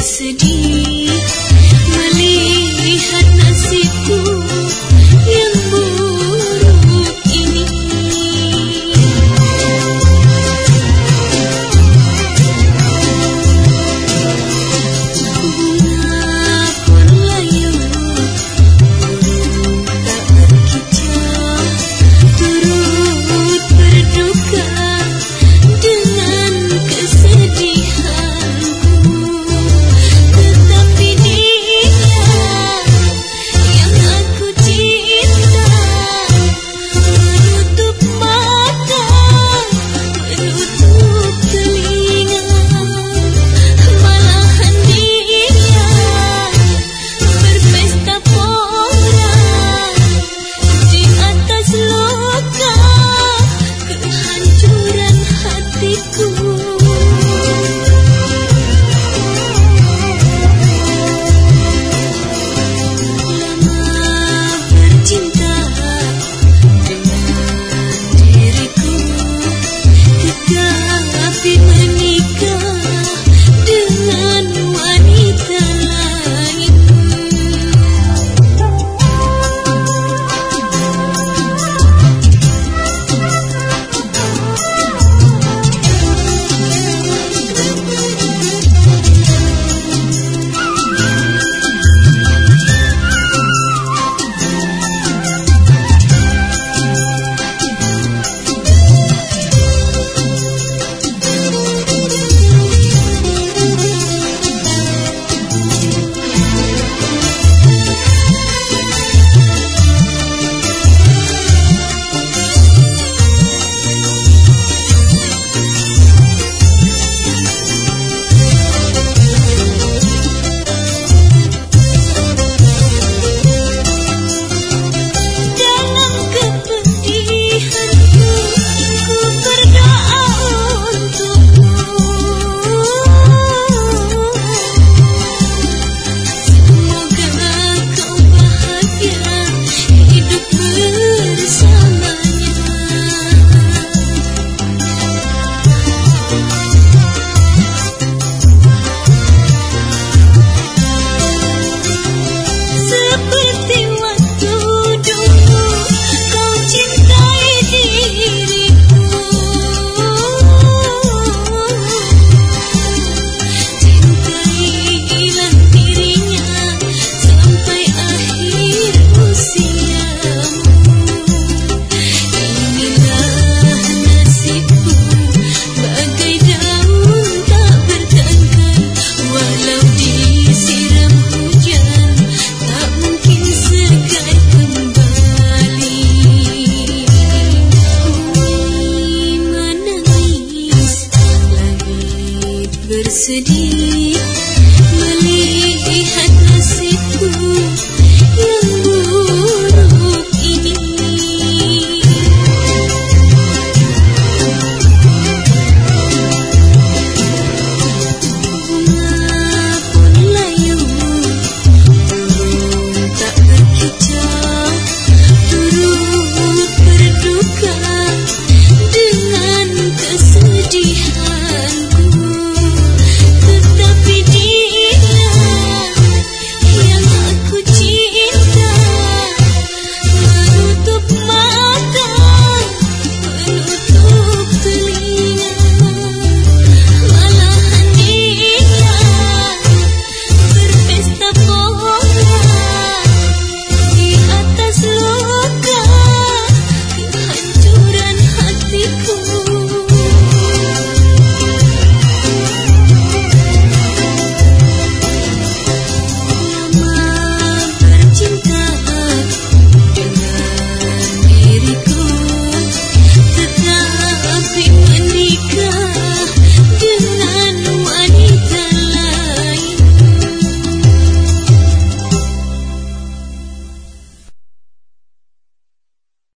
city. sedih